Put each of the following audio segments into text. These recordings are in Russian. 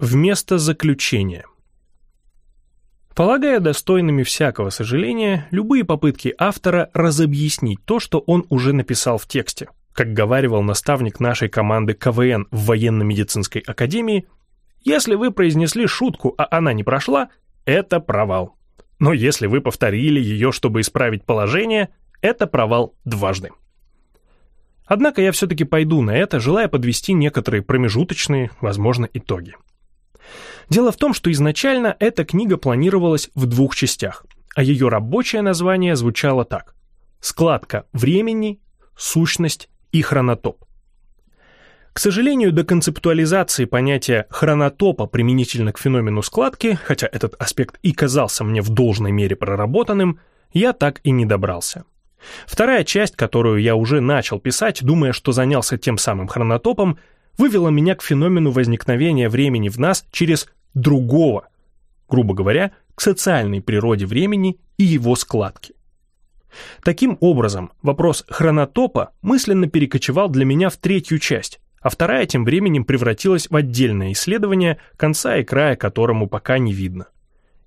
Вместо заключения. Полагая достойными всякого сожаления, любые попытки автора разобъяснить то, что он уже написал в тексте. Как говаривал наставник нашей команды КВН в военно-медицинской академии, если вы произнесли шутку, а она не прошла, это провал. Но если вы повторили ее, чтобы исправить положение, это провал дважды. Однако я все-таки пойду на это, желая подвести некоторые промежуточные, возможно, итоги. Дело в том, что изначально эта книга планировалась в двух частях, а ее рабочее название звучало так. Складка времени, сущность и хронотоп. К сожалению, до концептуализации понятия хронотопа применительно к феномену складки, хотя этот аспект и казался мне в должной мере проработанным, я так и не добрался. Вторая часть, которую я уже начал писать, думая, что занялся тем самым хронотопом, вывела меня к феномену возникновения времени в нас через другого, грубо говоря, к социальной природе времени и его складке. Таким образом, вопрос хронотопа мысленно перекочевал для меня в третью часть, а вторая тем временем превратилась в отдельное исследование, конца и края которому пока не видно.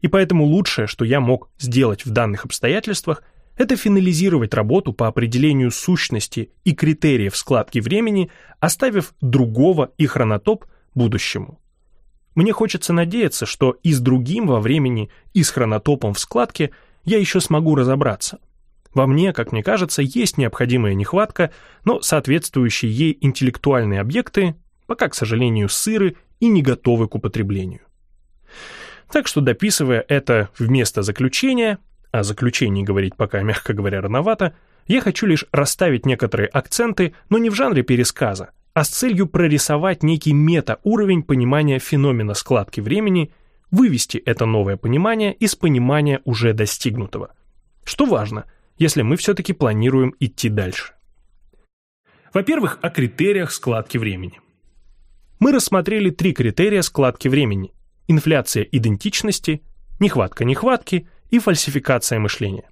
И поэтому лучшее, что я мог сделать в данных обстоятельствах – это финализировать работу по определению сущности и критериев складки времени, оставив другого и хронотоп будущему. Мне хочется надеяться, что и с другим во времени, и с хронотопом в складке я еще смогу разобраться. Во мне, как мне кажется, есть необходимая нехватка, но соответствующие ей интеллектуальные объекты пока, к сожалению, сыры и не готовы к употреблению. Так что, дописывая это вместо заключения, о заключении говорить пока, мягко говоря, рановато, я хочу лишь расставить некоторые акценты, но не в жанре пересказа, а с целью прорисовать некий мета-уровень понимания феномена складки времени, вывести это новое понимание из понимания уже достигнутого. Что важно, если мы все-таки планируем идти дальше. Во-первых, о критериях складки времени. Мы рассмотрели три критерия складки времени. Инфляция идентичности, нехватка нехватки и фальсификация мышления.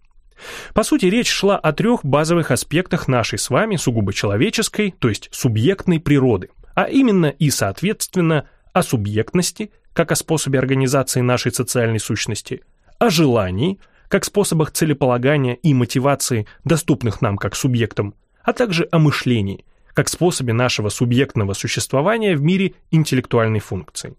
По сути, речь шла о трех базовых аспектах нашей с вами сугубо человеческой, то есть субъектной природы, а именно и, соответственно, о субъектности, как о способе организации нашей социальной сущности, о желании, как способах целеполагания и мотивации, доступных нам как субъектам, а также о мышлении, как способе нашего субъектного существования в мире интеллектуальной функции.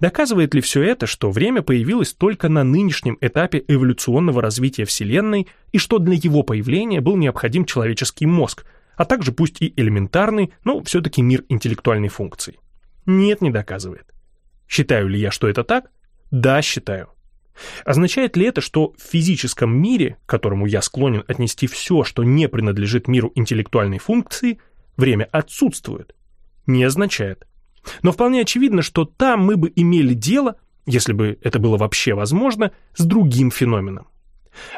Доказывает ли все это, что время появилось только на нынешнем этапе эволюционного развития Вселенной и что для его появления был необходим человеческий мозг, а также пусть и элементарный, но все-таки мир интеллектуальной функции? Нет, не доказывает. Считаю ли я, что это так? Да, считаю. Означает ли это, что в физическом мире, к которому я склонен отнести все, что не принадлежит миру интеллектуальной функции, время отсутствует? Не означает. Но вполне очевидно, что там мы бы имели дело, если бы это было вообще возможно, с другим феноменом.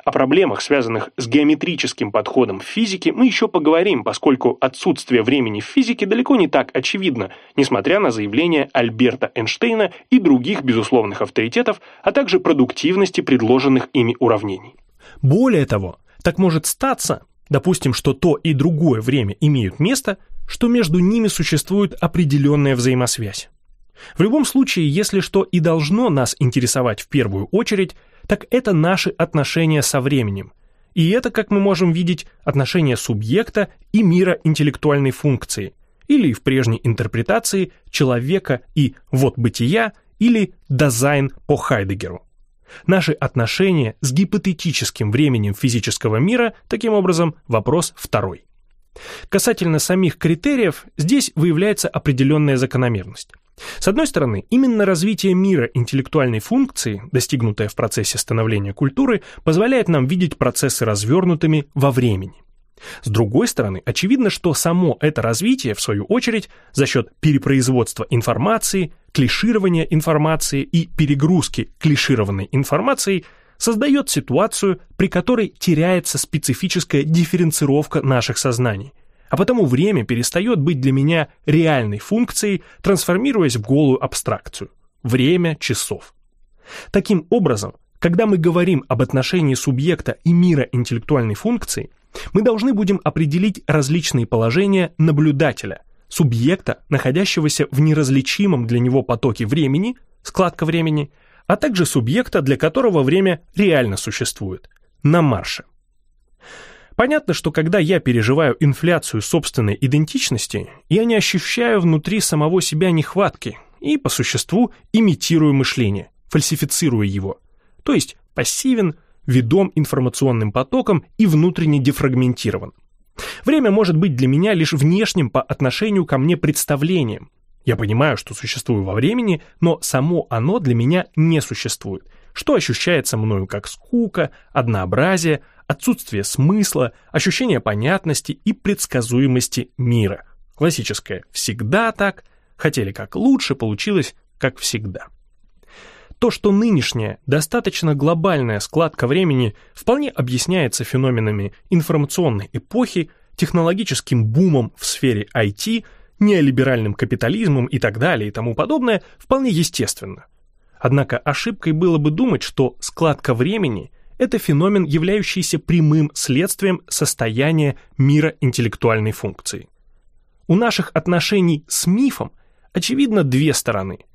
О проблемах, связанных с геометрическим подходом в физике, мы еще поговорим, поскольку отсутствие времени в физике далеко не так очевидно, несмотря на заявления Альберта Эйнштейна и других безусловных авторитетов, а также продуктивности предложенных ими уравнений. Более того, так может статься, допустим, что то и другое время имеют место, что между ними существует определенная взаимосвязь. В любом случае, если что и должно нас интересовать в первую очередь, так это наши отношения со временем. И это, как мы можем видеть, отношения субъекта и мира интеллектуальной функции, или в прежней интерпретации человека и вот бытия, или дизайн по Хайдегеру. Наши отношения с гипотетическим временем физического мира, таким образом, вопрос второй. Касательно самих критериев, здесь выявляется определенная закономерность. С одной стороны, именно развитие мира интеллектуальной функции, достигнутое в процессе становления культуры, позволяет нам видеть процессы развернутыми во времени. С другой стороны, очевидно, что само это развитие, в свою очередь, за счет перепроизводства информации, клиширования информации и перегрузки клишированной информацией – создает ситуацию, при которой теряется специфическая дифференцировка наших сознаний, а потому время перестает быть для меня реальной функцией, трансформируясь в голую абстракцию – время часов. Таким образом, когда мы говорим об отношении субъекта и мира интеллектуальной функции, мы должны будем определить различные положения наблюдателя, субъекта, находящегося в неразличимом для него потоке времени, складка времени, а также субъекта, для которого время реально существует, на марше. Понятно, что когда я переживаю инфляцию собственной идентичности, я не ощущаю внутри самого себя нехватки и, по существу, имитирую мышление, фальсифицирую его, то есть пассивен, ведом информационным потоком и внутренне дефрагментирован. Время может быть для меня лишь внешним по отношению ко мне представлением. Я понимаю, что существую во времени, но само оно для меня не существует, что ощущается мною как скука, однообразие, отсутствие смысла, ощущение понятности и предсказуемости мира. Классическое «всегда так», хотели как лучше, получилось как всегда. То, что нынешняя, достаточно глобальная складка времени вполне объясняется феноменами информационной эпохи, технологическим бумом в сфере IT, неолиберальным капитализмом и так далее и тому подобное, вполне естественно. Однако ошибкой было бы думать, что складка времени – это феномен, являющийся прямым следствием состояния мира интеллектуальной функции. У наших отношений с мифом, очевидно, две стороны –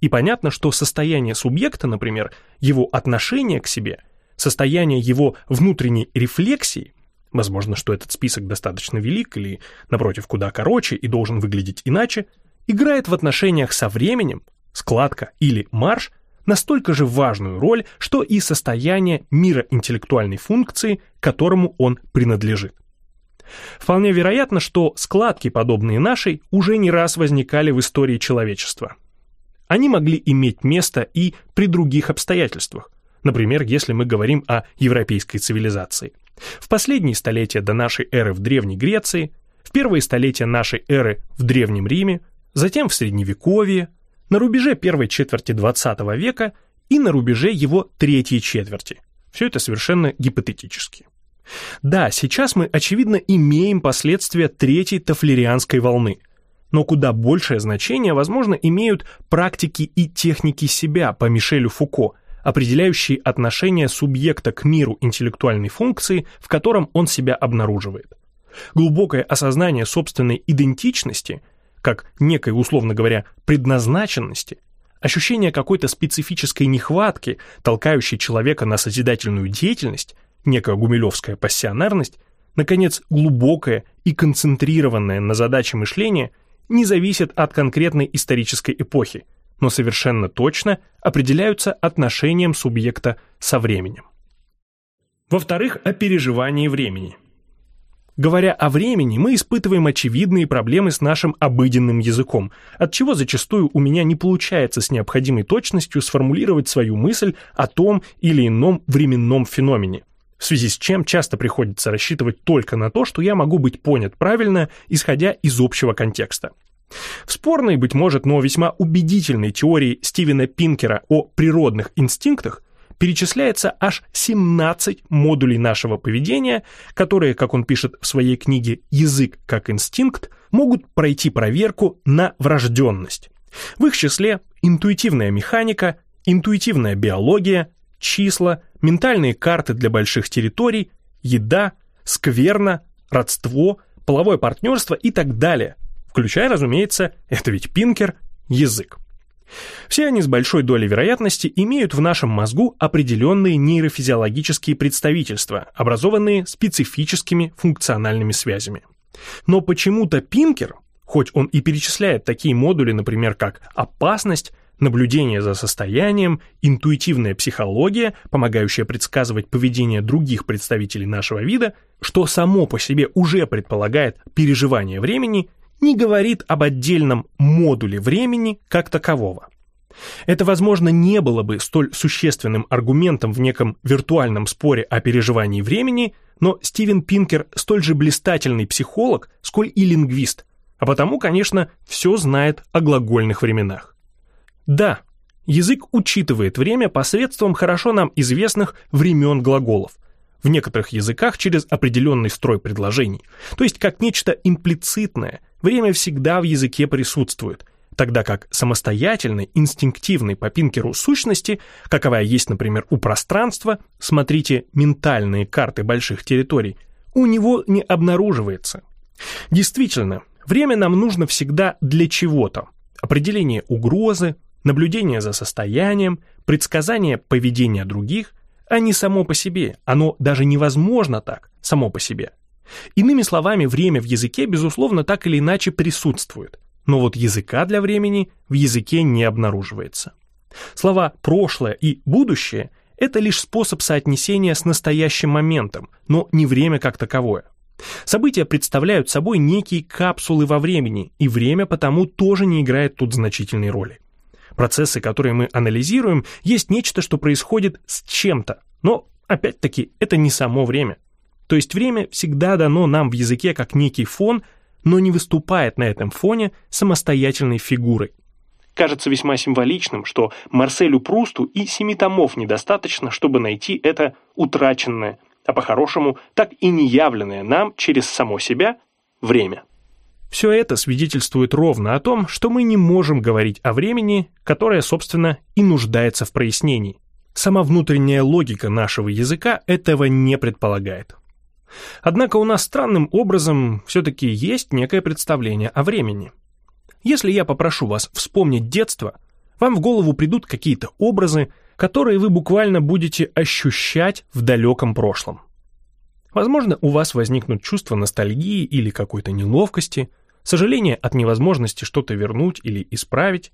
и понятно, что состояние субъекта, например, его отношение к себе, состояние его внутренней рефлексии, возможно, что этот список достаточно велик или, напротив, куда короче и должен выглядеть иначе, играет в отношениях со временем, складка или марш, настолько же важную роль, что и состояние мира интеллектуальной функции, которому он принадлежит. Вполне вероятно, что складки, подобные нашей, уже не раз возникали в истории человечества, они могли иметь место и при других обстоятельствах, например, если мы говорим о европейской цивилизации. В последние столетия до нашей эры в Древней Греции, в первые столетия нашей эры в Древнем Риме, затем в Средневековье, на рубеже первой четверти XX века и на рубеже его третьей четверти. Все это совершенно гипотетически. Да, сейчас мы, очевидно, имеем последствия третьей тафлерианской волны – но куда большее значение, возможно, имеют практики и техники себя по Мишелю Фуко, определяющие отношение субъекта к миру интеллектуальной функции, в котором он себя обнаруживает. Глубокое осознание собственной идентичности, как некой, условно говоря, предназначенности, ощущение какой-то специфической нехватки, толкающей человека на созидательную деятельность, некая гумилевская пассионарность, наконец, глубокое и концентрированное на задаче мышления – не зависят от конкретной исторической эпохи, но совершенно точно определяются отношением субъекта со временем. Во-вторых, о переживании времени. Говоря о времени, мы испытываем очевидные проблемы с нашим обыденным языком, от чего зачастую у меня не получается с необходимой точностью сформулировать свою мысль о том или ином временном феномене в связи с чем часто приходится рассчитывать только на то, что я могу быть понят правильно, исходя из общего контекста. В спорной, быть может, но весьма убедительной теории Стивена Пинкера о природных инстинктах перечисляется аж 17 модулей нашего поведения, которые, как он пишет в своей книге «Язык как инстинкт», могут пройти проверку на врожденность. В их числе интуитивная механика, интуитивная биология, числа, ментальные карты для больших территорий, еда, скверна, родство, половое партнерство и так далее, включая, разумеется, это ведь Пинкер, язык. Все они с большой долей вероятности имеют в нашем мозгу определенные нейрофизиологические представительства, образованные специфическими функциональными связями. Но почему-то Пинкер, хоть он и перечисляет такие модули, например, как опасность, наблюдение за состоянием, интуитивная психология, помогающая предсказывать поведение других представителей нашего вида, что само по себе уже предполагает переживание времени, не говорит об отдельном модуле времени как такового. Это, возможно, не было бы столь существенным аргументом в неком виртуальном споре о переживании времени, но Стивен Пинкер столь же блистательный психолог, сколь и лингвист, а потому, конечно, все знает о глагольных временах. Да, язык учитывает время посредством хорошо нам известных времен глаголов, в некоторых языках через определенный строй предложений, то есть как нечто имплицитное, время всегда в языке присутствует, тогда как самостоятельной, инстинктивной по Пинкеру сущности, каковая есть, например, у пространства, смотрите ментальные карты больших территорий, у него не обнаруживается. Действительно, Время нам нужно всегда для чего-то. Определение угрозы, наблюдение за состоянием, предсказание поведения других, а не само по себе. Оно даже невозможно так, само по себе. Иными словами, время в языке, безусловно, так или иначе присутствует. Но вот языка для времени в языке не обнаруживается. Слова «прошлое» и «будущее» — это лишь способ соотнесения с настоящим моментом, но не время как таковое. События представляют собой некие капсулы во времени, и время потому тоже не играет тут значительной роли. Процессы, которые мы анализируем, есть нечто, что происходит с чем-то, но, опять-таки, это не само время. То есть время всегда дано нам в языке как некий фон, но не выступает на этом фоне самостоятельной фигурой. Кажется весьма символичным, что Марселю Прусту и семи томов недостаточно, чтобы найти это утраченное, а по-хорошему так и не явленное нам через само себя время. Все это свидетельствует ровно о том, что мы не можем говорить о времени, которое, собственно, и нуждается в прояснении. Сама внутренняя логика нашего языка этого не предполагает. Однако у нас странным образом все-таки есть некое представление о времени. Если я попрошу вас вспомнить детство, вам в голову придут какие-то образы, которые вы буквально будете ощущать в далеком прошлом. Возможно, у вас возникнут чувства ностальгии или какой-то неловкости, сожаление от невозможности что-то вернуть или исправить.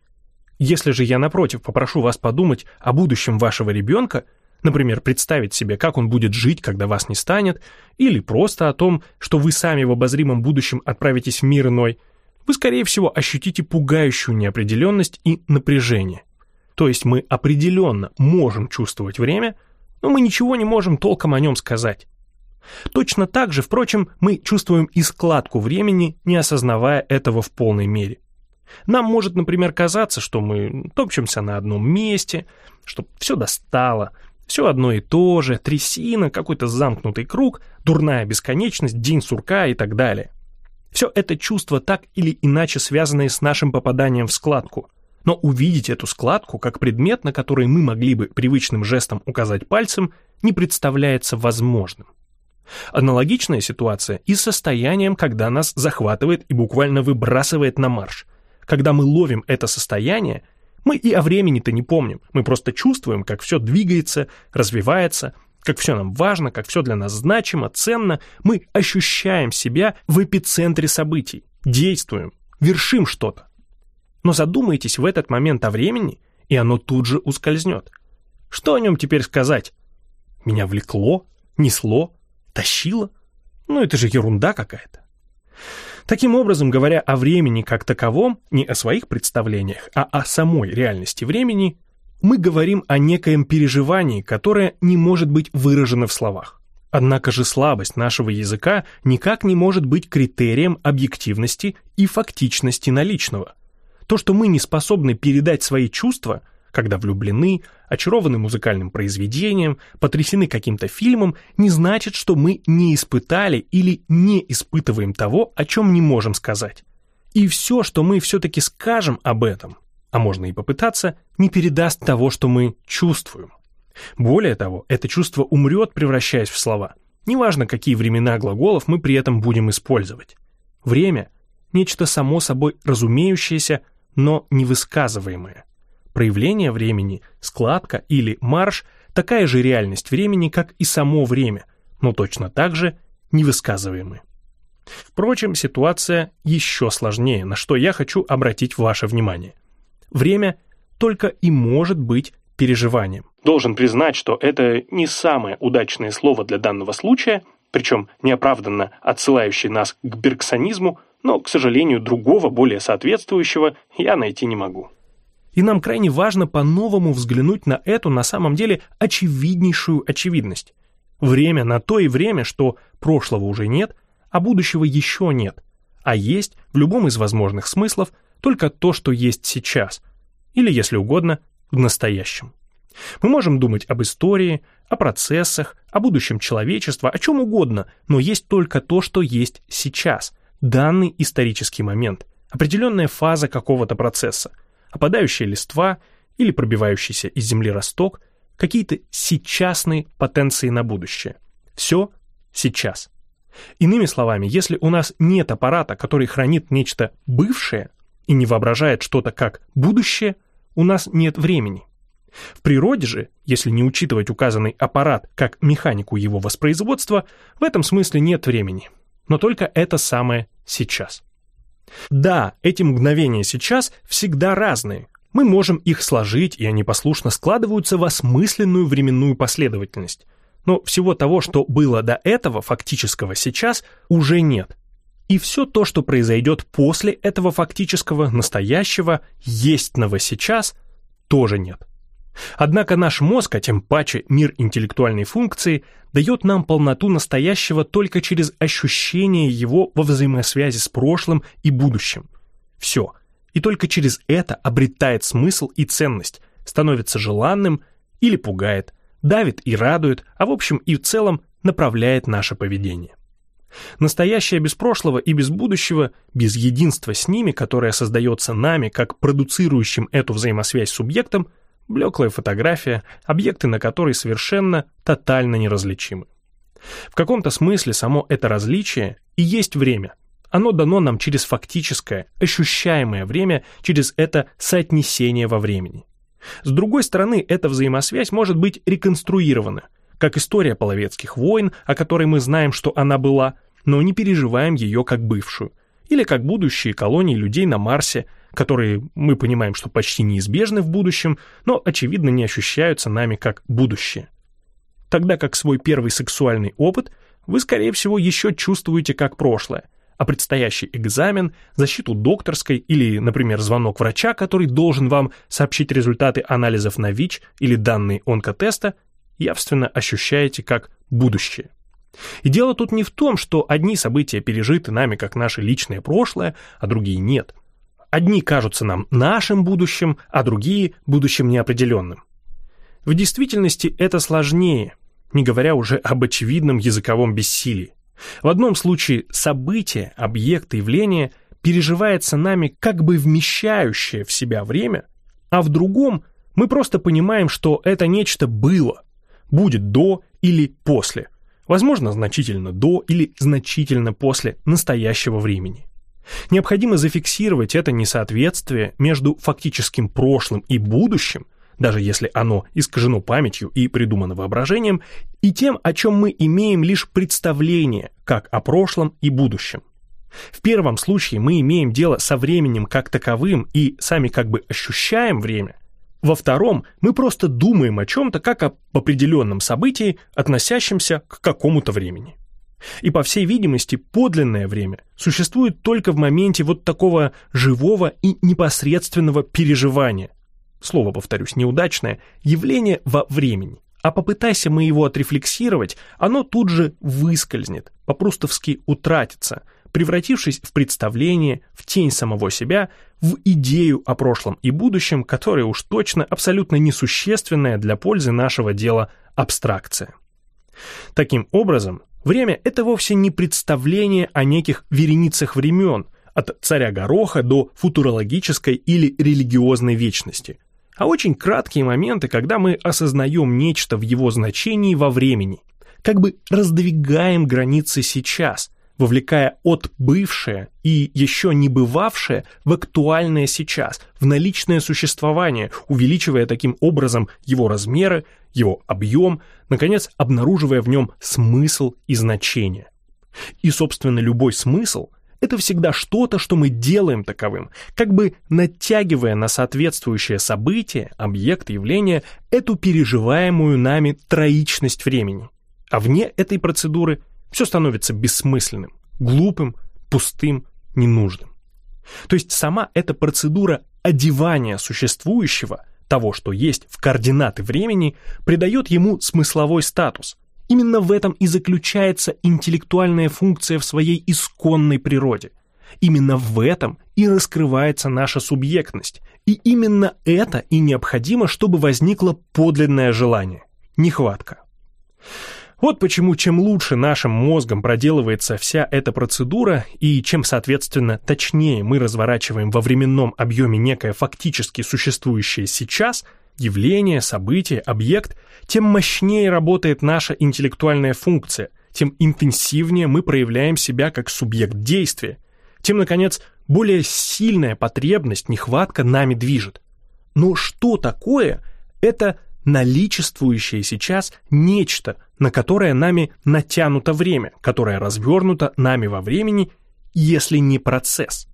Если же я, напротив, попрошу вас подумать о будущем вашего ребенка, например, представить себе, как он будет жить, когда вас не станет, или просто о том, что вы сами в обозримом будущем отправитесь в мир иной, вы, скорее всего, ощутите пугающую неопределенность и напряжение. То есть мы определенно можем чувствовать время, но мы ничего не можем толком о нем сказать. Точно так же, впрочем, мы чувствуем и складку времени, не осознавая этого в полной мере. Нам может, например, казаться, что мы топчемся на одном месте, что все достало, все одно и то же, трясина, какой-то замкнутый круг, дурная бесконечность, день сурка и так далее. Все это чувство так или иначе связанное с нашим попаданием в складку. Но увидеть эту складку как предмет, на который мы могли бы привычным жестом указать пальцем, не представляется возможным. Аналогичная ситуация и с состоянием, когда нас захватывает и буквально выбрасывает на марш. Когда мы ловим это состояние, мы и о времени-то не помним, мы просто чувствуем, как все двигается, развивается, как все нам важно, как все для нас значимо, ценно, мы ощущаем себя в эпицентре событий, действуем, вершим что-то. Но задумайтесь в этот момент о времени, и оно тут же ускользнет. Что о нем теперь сказать? Меня влекло, несло, Тащила? Ну это же ерунда какая-то. Таким образом, говоря о времени как таковом, не о своих представлениях, а о самой реальности времени, мы говорим о некоем переживании, которое не может быть выражено в словах. Однако же слабость нашего языка никак не может быть критерием объективности и фактичности наличного. То, что мы не способны передать свои чувства – когда влюблены, очарованы музыкальным произведением, потрясены каким-то фильмом, не значит, что мы не испытали или не испытываем того, о чем не можем сказать. И все, что мы все-таки скажем об этом, а можно и попытаться, не передаст того, что мы чувствуем. Более того, это чувство умрет, превращаясь в слова. Неважно, какие времена глаголов мы при этом будем использовать. Время – нечто само собой разумеющееся, но невысказываемое. Проявление времени, складка или марш – такая же реальность времени, как и само время, но точно так же невысказываемы. Впрочем, ситуация еще сложнее, на что я хочу обратить ваше внимание. Время только и может быть переживанием. Должен признать, что это не самое удачное слово для данного случая, причем неоправданно отсылающее нас к бергсонизму, но, к сожалению, другого, более соответствующего я найти не могу. И нам крайне важно по-новому взглянуть на эту, на самом деле, очевиднейшую очевидность. Время на то и время, что прошлого уже нет, а будущего еще нет, а есть в любом из возможных смыслов только то, что есть сейчас, или, если угодно, в настоящем. Мы можем думать об истории, о процессах, о будущем человечества, о чем угодно, но есть только то, что есть сейчас, данный исторический момент, определенная фаза какого-то процесса – опадающая листва или пробивающийся из земли росток, какие-то сейчасные потенции на будущее. Все сейчас. Иными словами, если у нас нет аппарата, который хранит нечто бывшее и не воображает что-то как будущее, у нас нет времени. В природе же, если не учитывать указанный аппарат как механику его воспроизводства, в этом смысле нет времени. Но только это самое сейчас. Да, эти мгновения сейчас всегда разные. Мы можем их сложить, и они послушно складываются в осмысленную временную последовательность. Но всего того, что было до этого фактического сейчас, уже нет. И все то, что произойдет после этого фактического, настоящего, естьного сейчас, тоже нет. Однако наш мозг, а тем паче мир интеллектуальной функции, дает нам полноту настоящего только через ощущение его во взаимосвязи с прошлым и будущим. Все. И только через это обретает смысл и ценность, становится желанным или пугает, давит и радует, а в общем и в целом направляет наше поведение. Настоящее без прошлого и без будущего, без единства с ними, которое создается нами как продуцирующим эту взаимосвязь субъектом, блеклая фотография, объекты на которой совершенно тотально неразличимы. В каком-то смысле само это различие и есть время. Оно дано нам через фактическое, ощущаемое время, через это соотнесение во времени. С другой стороны, эта взаимосвязь может быть реконструирована, как история половецких войн, о которой мы знаем, что она была, но не переживаем ее как бывшую, или как будущие колонии людей на Марсе, которые мы понимаем, что почти неизбежны в будущем, но очевидно не ощущаются нами как будущее. Тогда как свой первый сексуальный опыт вы, скорее всего, еще чувствуете как прошлое, а предстоящий экзамен, защиту докторской или, например, звонок врача, который должен вам сообщить результаты анализов на ВИЧ или данные онкотеста, явственно ощущаете как будущее. И дело тут не в том, что одни события пережиты нами как наше личное прошлое, а другие нет. Одни кажутся нам нашим будущим, а другие – будущим неопределенным. В действительности это сложнее, не говоря уже об очевидном языковом бессилии. В одном случае событие, объект, явление переживается нами как бы вмещающее в себя время, а в другом мы просто понимаем, что это нечто было, будет до или после, возможно, значительно до или значительно после настоящего времени. Необходимо зафиксировать это несоответствие между фактическим прошлым и будущим, даже если оно искажено памятью и придумано воображением, и тем, о чем мы имеем лишь представление, как о прошлом и будущем. В первом случае мы имеем дело со временем как таковым и сами как бы ощущаем время. Во втором мы просто думаем о чем-то как об определенном событии, относящемся к какому-то времени. И, по всей видимости, подлинное время существует только в моменте вот такого живого и непосредственного переживания. Слово, повторюсь, неудачное, явление во времени. А попытайся мы его отрефлексировать, оно тут же выскользнет, по-прустовски утратится, превратившись в представление, в тень самого себя, в идею о прошлом и будущем, которая уж точно абсолютно несущественная для пользы нашего дела абстракция. Таким образом, Время — это вовсе не представление о неких вереницах времен, от царя Гороха до футурологической или религиозной вечности, а очень краткие моменты, когда мы осознаем нечто в его значении во времени, как бы раздвигаем границы сейчас, вовлекая от бывшее и еще не бывавшее в актуальное сейчас, в наличное существование, увеличивая таким образом его размеры, его объем, наконец, обнаруживая в нем смысл и значение. И, собственно, любой смысл – это всегда что-то, что мы делаем таковым, как бы натягивая на соответствующее событие, объект, явление, эту переживаемую нами троичность времени. А вне этой процедуры все становится бессмысленным, глупым, пустым, ненужным. То есть сама эта процедура одевания существующего – того, что есть в координаты времени, придает ему смысловой статус. Именно в этом и заключается интеллектуальная функция в своей исконной природе. Именно в этом и раскрывается наша субъектность. И именно это и необходимо, чтобы возникло подлинное желание, нехватка. Вот почему чем лучше нашим мозгом проделывается вся эта процедура, и чем, соответственно, точнее мы разворачиваем во временном объеме некое фактически существующее сейчас, явление, событие, объект, тем мощнее работает наша интеллектуальная функция, тем интенсивнее мы проявляем себя как субъект действия, тем, наконец, более сильная потребность, нехватка нами движет. Но что такое это наличествующее сейчас нечто, на которое нами натянуто время, которое развернуто нами во времени, если не процесс?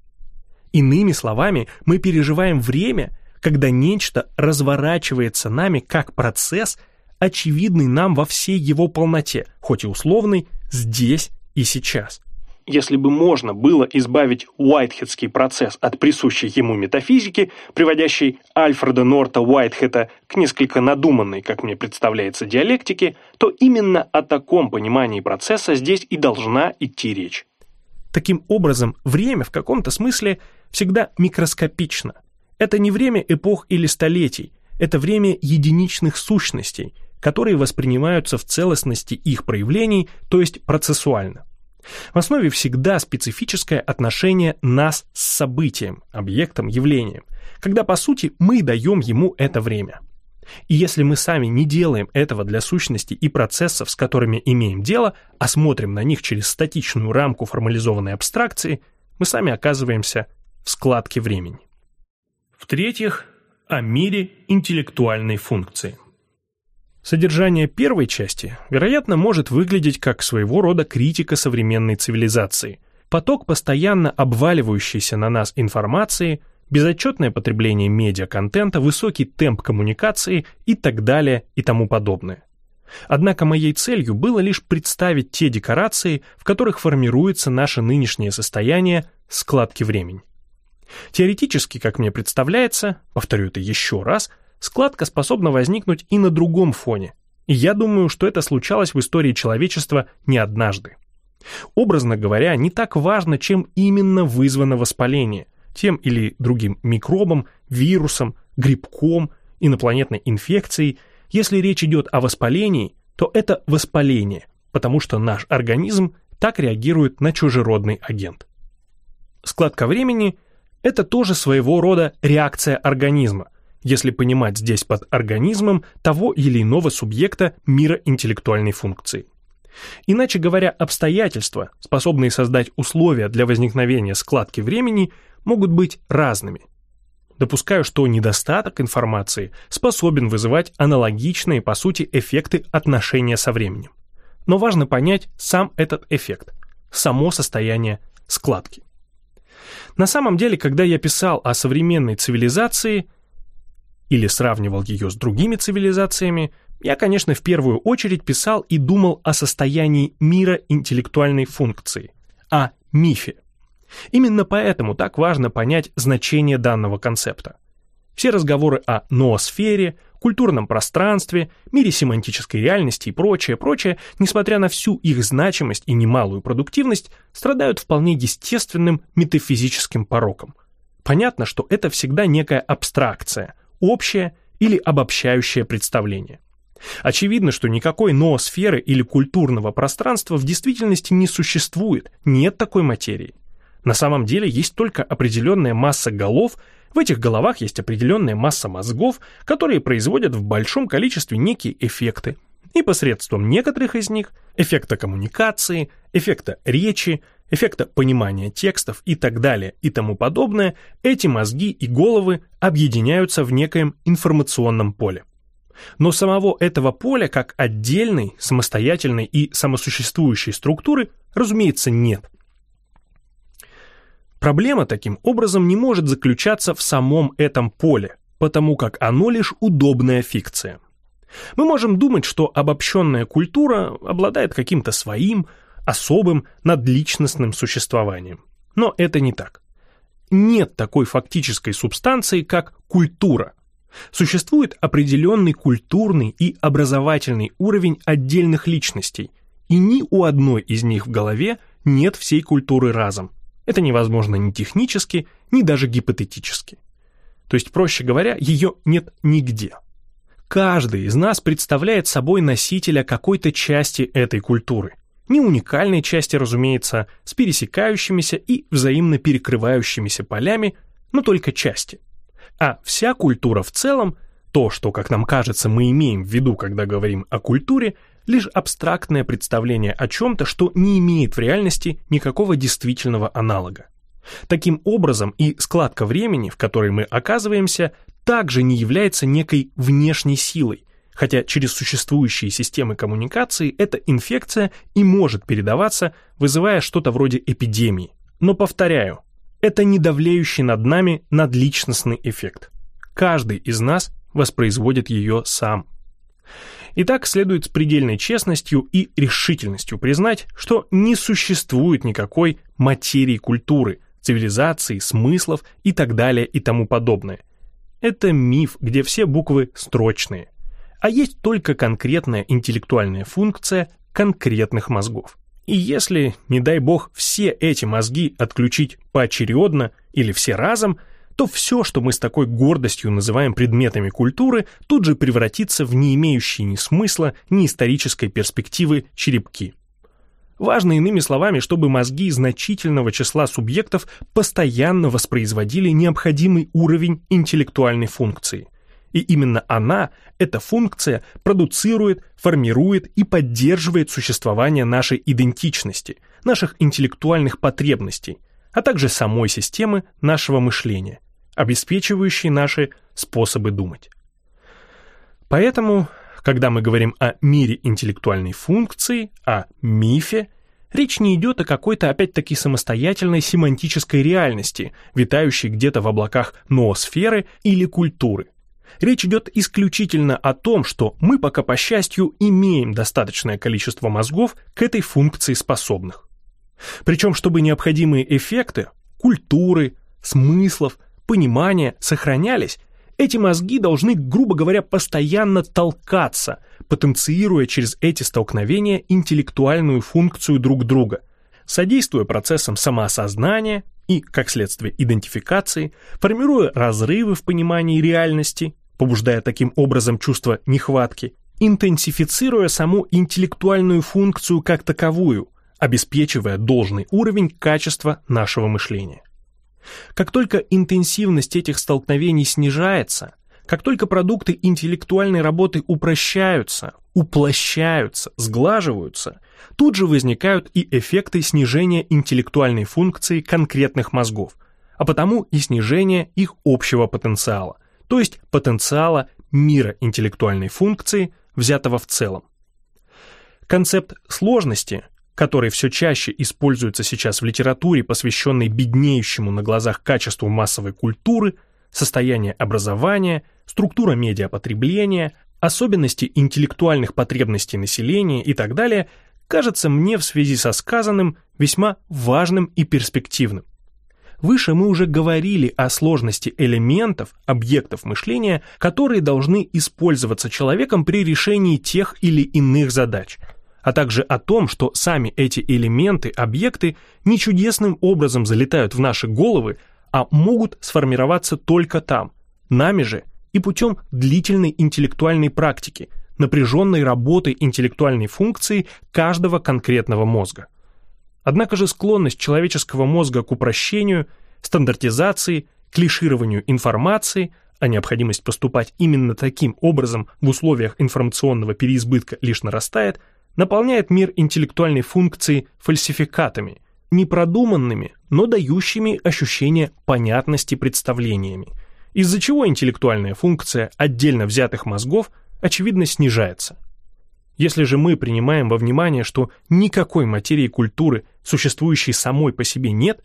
Иными словами, мы переживаем время, когда нечто разворачивается нами как процесс, очевидный нам во всей его полноте, хоть и условный, здесь и сейчас. Если бы можно было избавить Уайтхедский процесс от присущей ему метафизики, приводящей Альфреда Норта Уайтхеда к несколько надуманной, как мне представляется, диалектике, то именно о таком понимании процесса здесь и должна идти речь. Таким образом, время в каком-то смысле всегда микроскопично. Это не время эпох или столетий, это время единичных сущностей, которые воспринимаются в целостности их проявлений, то есть процессуально. В основе всегда специфическое отношение нас с событием, объектом, явлением, когда по сути мы даем ему это время. И если мы сами не делаем этого для сущностей и процессов, с которыми имеем дело, а смотрим на них через статичную рамку формализованной абстракции, мы сами оказываемся в складке времени. В-третьих, о мире интеллектуальной функции. Содержание первой части, вероятно, может выглядеть как своего рода критика современной цивилизации. Поток постоянно обваливающейся на нас информации, безотчетное потребление медиа-контента, высокий темп коммуникации и так далее и тому подобное. Однако моей целью было лишь представить те декорации, в которых формируется наше нынешнее состояние складки времени. Теоретически, как мне представляется, повторю это еще раз – складка способна возникнуть и на другом фоне. И я думаю, что это случалось в истории человечества не однажды. Образно говоря, не так важно, чем именно вызвано воспаление, тем или другим микробом, вирусом, грибком, инопланетной инфекцией. Если речь идет о воспалении, то это воспаление, потому что наш организм так реагирует на чужеродный агент. Складка времени – это тоже своего рода реакция организма, если понимать здесь под организмом того или иного субъекта мира интеллектуальной функции. Иначе говоря, обстоятельства, способные создать условия для возникновения складки времени, могут быть разными. Допускаю, что недостаток информации способен вызывать аналогичные, по сути, эффекты отношения со временем. Но важно понять сам этот эффект, само состояние складки. На самом деле, когда я писал о современной цивилизации – или сравнивал ее с другими цивилизациями, я, конечно, в первую очередь писал и думал о состоянии мира интеллектуальной функции, о мифе. Именно поэтому так важно понять значение данного концепта. Все разговоры о ноосфере, культурном пространстве, мире семантической реальности и прочее, прочее, несмотря на всю их значимость и немалую продуктивность, страдают вполне естественным метафизическим пороком. Понятно, что это всегда некая абстракция, общее или обобщающее представление. Очевидно, что никакой ноосферы или культурного пространства в действительности не существует, нет такой материи. На самом деле есть только определенная масса голов, в этих головах есть определенная масса мозгов, которые производят в большом количестве некие эффекты. И посредством некоторых из них, эффекта коммуникации, эффекта речи, эффекта понимания текстов и так далее и тому подобное, эти мозги и головы объединяются в некоем информационном поле. Но самого этого поля как отдельной, самостоятельной и самосуществующей структуры, разумеется, нет. Проблема таким образом не может заключаться в самом этом поле, потому как оно лишь удобная фикция. Мы можем думать, что обобщенная культура обладает каким-то своим, особым надличностным существованием. Но это не так. Нет такой фактической субстанции, как культура. Существует определенный культурный и образовательный уровень отдельных личностей, и ни у одной из них в голове нет всей культуры разом. Это невозможно ни технически, ни даже гипотетически. То есть, проще говоря, ее нет нигде. Каждый из нас представляет собой носителя какой-то части этой культуры не уникальной части, разумеется, с пересекающимися и взаимно перекрывающимися полями, но только части. А вся культура в целом, то, что, как нам кажется, мы имеем в виду, когда говорим о культуре, лишь абстрактное представление о чем-то, что не имеет в реальности никакого действительного аналога. Таким образом, и складка времени, в которой мы оказываемся, также не является некой внешней силой, хотя через существующие системы коммуникации эта инфекция и может передаваться, вызывая что-то вроде эпидемии. Но повторяю, это не давлеющий над нами надличностный эффект. Каждый из нас воспроизводит ее сам. Итак, следует с предельной честностью и решительностью признать, что не существует никакой материи культуры, цивилизации, смыслов и так далее и тому подобное. Это миф, где все буквы строчные, а есть только конкретная интеллектуальная функция конкретных мозгов. И если, не дай бог, все эти мозги отключить поочередно или все разом – то все, что мы с такой гордостью называем предметами культуры, тут же превратится в не имеющие ни смысла, ни исторической перспективы черепки. Важно иными словами, чтобы мозги значительного числа субъектов постоянно воспроизводили необходимый уровень интеллектуальной функции. И именно она, эта функция, продуцирует, формирует и поддерживает существование нашей идентичности, наших интеллектуальных потребностей – а также самой системы нашего мышления, обеспечивающей наши способы думать. Поэтому, когда мы говорим о мире интеллектуальной функции, о мифе, речь не идет о какой-то опять-таки самостоятельной семантической реальности, витающей где-то в облаках ноосферы или культуры. Речь идет исключительно о том, что мы пока, по счастью, имеем достаточное количество мозгов к этой функции способных. Причем, чтобы необходимые эффекты, культуры, смыслов, понимания сохранялись, эти мозги должны, грубо говоря, постоянно толкаться, потенцируя через эти столкновения интеллектуальную функцию друг друга, содействуя процессам самоосознания и, как следствие, идентификации, формируя разрывы в понимании реальности, побуждая таким образом чувство нехватки, интенсифицируя саму интеллектуальную функцию как таковую, обеспечивая должный уровень качества нашего мышления. Как только интенсивность этих столкновений снижается, как только продукты интеллектуальной работы упрощаются, уплощаются, сглаживаются, тут же возникают и эффекты снижения интеллектуальной функции конкретных мозгов, а потому и снижения их общего потенциала, то есть потенциала мира интеллектуальной функции, взятого в целом. Концепт сложности который все чаще используется сейчас в литературе, посвященной беднеющему на глазах качеству массовой культуры, состояние образования, структура медиапотребления, особенности интеллектуальных потребностей населения и так далее, кажется мне в связи со сказанным весьма важным и перспективным. Выше мы уже говорили о сложности элементов, объектов мышления, которые должны использоваться человеком при решении тех или иных задач – а также о том, что сами эти элементы, объекты не чудесным образом залетают в наши головы, а могут сформироваться только там, нами же и путем длительной интеллектуальной практики, напряженной работы интеллектуальной функции каждого конкретного мозга. Однако же склонность человеческого мозга к упрощению, стандартизации, клишированию информации, а необходимость поступать именно таким образом в условиях информационного переизбытка лишь нарастает – наполняет мир интеллектуальной функции фальсификатами, непродуманными, но дающими ощущение понятности представлениями, из-за чего интеллектуальная функция отдельно взятых мозгов очевидно снижается. Если же мы принимаем во внимание, что никакой материи культуры, существующей самой по себе, нет,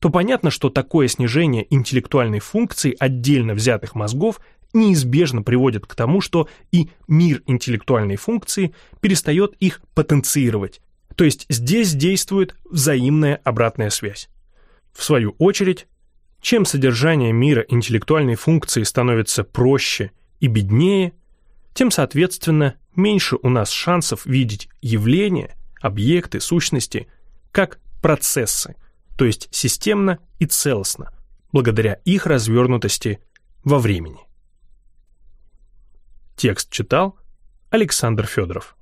то понятно, что такое снижение интеллектуальной функции отдельно взятых мозгов неизбежно приводит к тому, что и мир интеллектуальной функции перестает их потенцировать, то есть здесь действует взаимная обратная связь. В свою очередь, чем содержание мира интеллектуальной функции становится проще и беднее, тем, соответственно, меньше у нас шансов видеть явления, объекты, сущности, как процессы, то есть системно и целостно, благодаря их развернутости во времени. Текст читал Александр Федоров.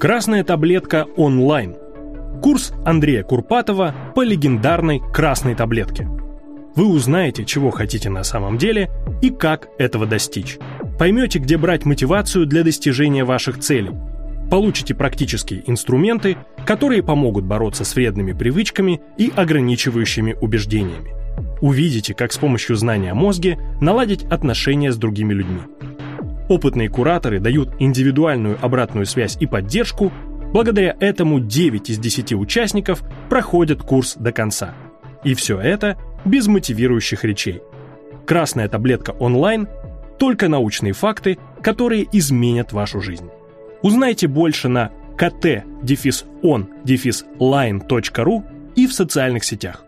Красная таблетка онлайн. Курс Андрея Курпатова по легендарной красной таблетке. Вы узнаете, чего хотите на самом деле и как этого достичь. Поймете, где брать мотивацию для достижения ваших целей. Получите практические инструменты, которые помогут бороться с вредными привычками и ограничивающими убеждениями. Увидите, как с помощью знания о мозге наладить отношения с другими людьми. Опытные кураторы дают индивидуальную обратную связь и поддержку, благодаря этому 9 из 10 участников проходят курс до конца. И все это без мотивирующих речей. Красная таблетка онлайн – только научные факты, которые изменят вашу жизнь. Узнайте больше на kt-on-line.ru и в социальных сетях.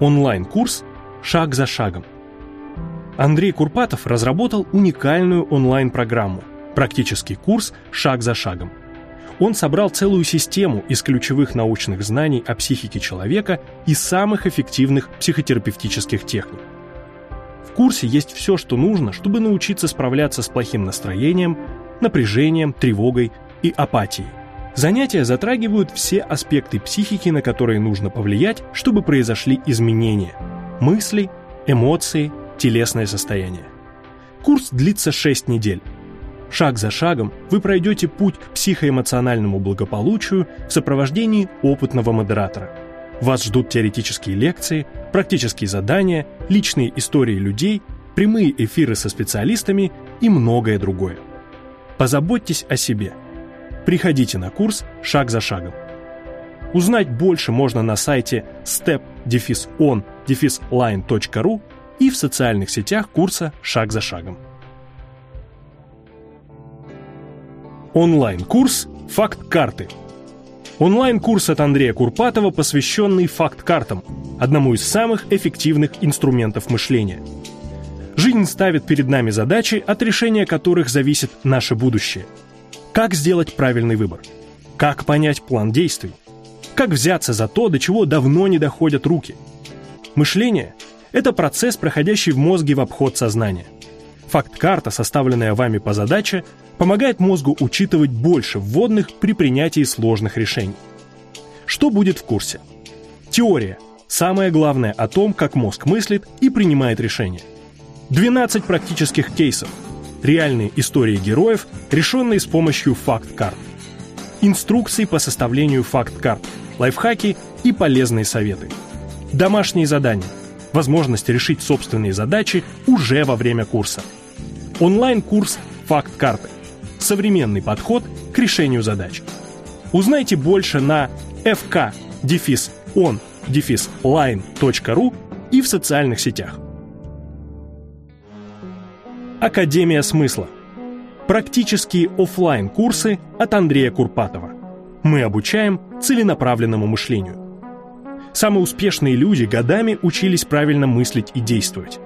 Онлайн-курс «Шаг за шагом». Андрей Курпатов разработал уникальную онлайн-программу «Практический курс «Шаг за шагом», он собрал целую систему из ключевых научных знаний о психике человека и самых эффективных психотерапевтических техник. В курсе есть все, что нужно, чтобы научиться справляться с плохим настроением, напряжением, тревогой и апатией. Занятия затрагивают все аспекты психики, на которые нужно повлиять, чтобы произошли изменения. Мысли, эмоции, телесное состояние. Курс длится 6 недель. Шаг за шагом вы пройдете путь к психоэмоциональному благополучию в сопровождении опытного модератора. Вас ждут теоретические лекции, практические задания, личные истории людей, прямые эфиры со специалистами и многое другое. Позаботьтесь о себе. Приходите на курс «Шаг за шагом». Узнать больше можно на сайте step-on-line.ru и в социальных сетях курса «Шаг за шагом». Онлайн-курс «Факт-карты». Онлайн-курс от Андрея Курпатова, посвященный факт-картам, одному из самых эффективных инструментов мышления. Жизнь ставит перед нами задачи, от решения которых зависит наше будущее. Как сделать правильный выбор? Как понять план действий? Как взяться за то, до чего давно не доходят руки? Мышление – это процесс, проходящий в мозге в обход сознания. Факт-карта, составленная вами по задаче, помогает мозгу учитывать больше вводных при принятии сложных решений. Что будет в курсе? Теория. Самое главное о том, как мозг мыслит и принимает решения. 12 практических кейсов. Реальные истории героев, решенные с помощью факт-карт. Инструкции по составлению факт-карт, лайфхаки и полезные советы. Домашние задания. Возможность решить собственные задачи уже во время курса. Онлайн-курс «Факт-карты» современный подход к решению задач. Узнайте больше на fk-on-line.ru и в социальных сетях. Академия смысла. Практические офлайн курсы от Андрея Курпатова. Мы обучаем целенаправленному мышлению. Самые успешные люди годами учились правильно мыслить и действовать.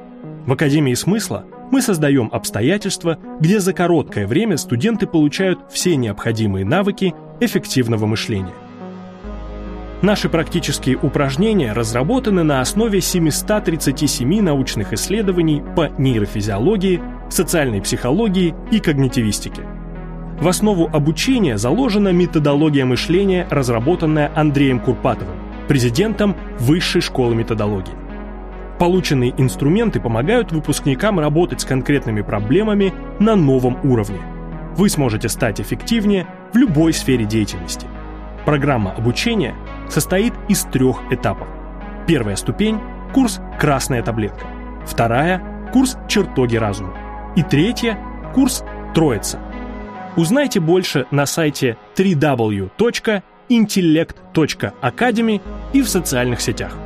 В Академии смысла – мы создаем обстоятельства, где за короткое время студенты получают все необходимые навыки эффективного мышления. Наши практические упражнения разработаны на основе 737 научных исследований по нейрофизиологии, социальной психологии и когнитивистике. В основу обучения заложена методология мышления, разработанная Андреем Курпатовым, президентом Высшей школы методологии. Полученные инструменты помогают выпускникам работать с конкретными проблемами на новом уровне. Вы сможете стать эффективнее в любой сфере деятельности. Программа обучения состоит из трех этапов. Первая ступень – курс «Красная таблетка». Вторая – курс «Чертоги разума». И третья – курс «Троица». Узнайте больше на сайте www.intellect.academy и в социальных сетях.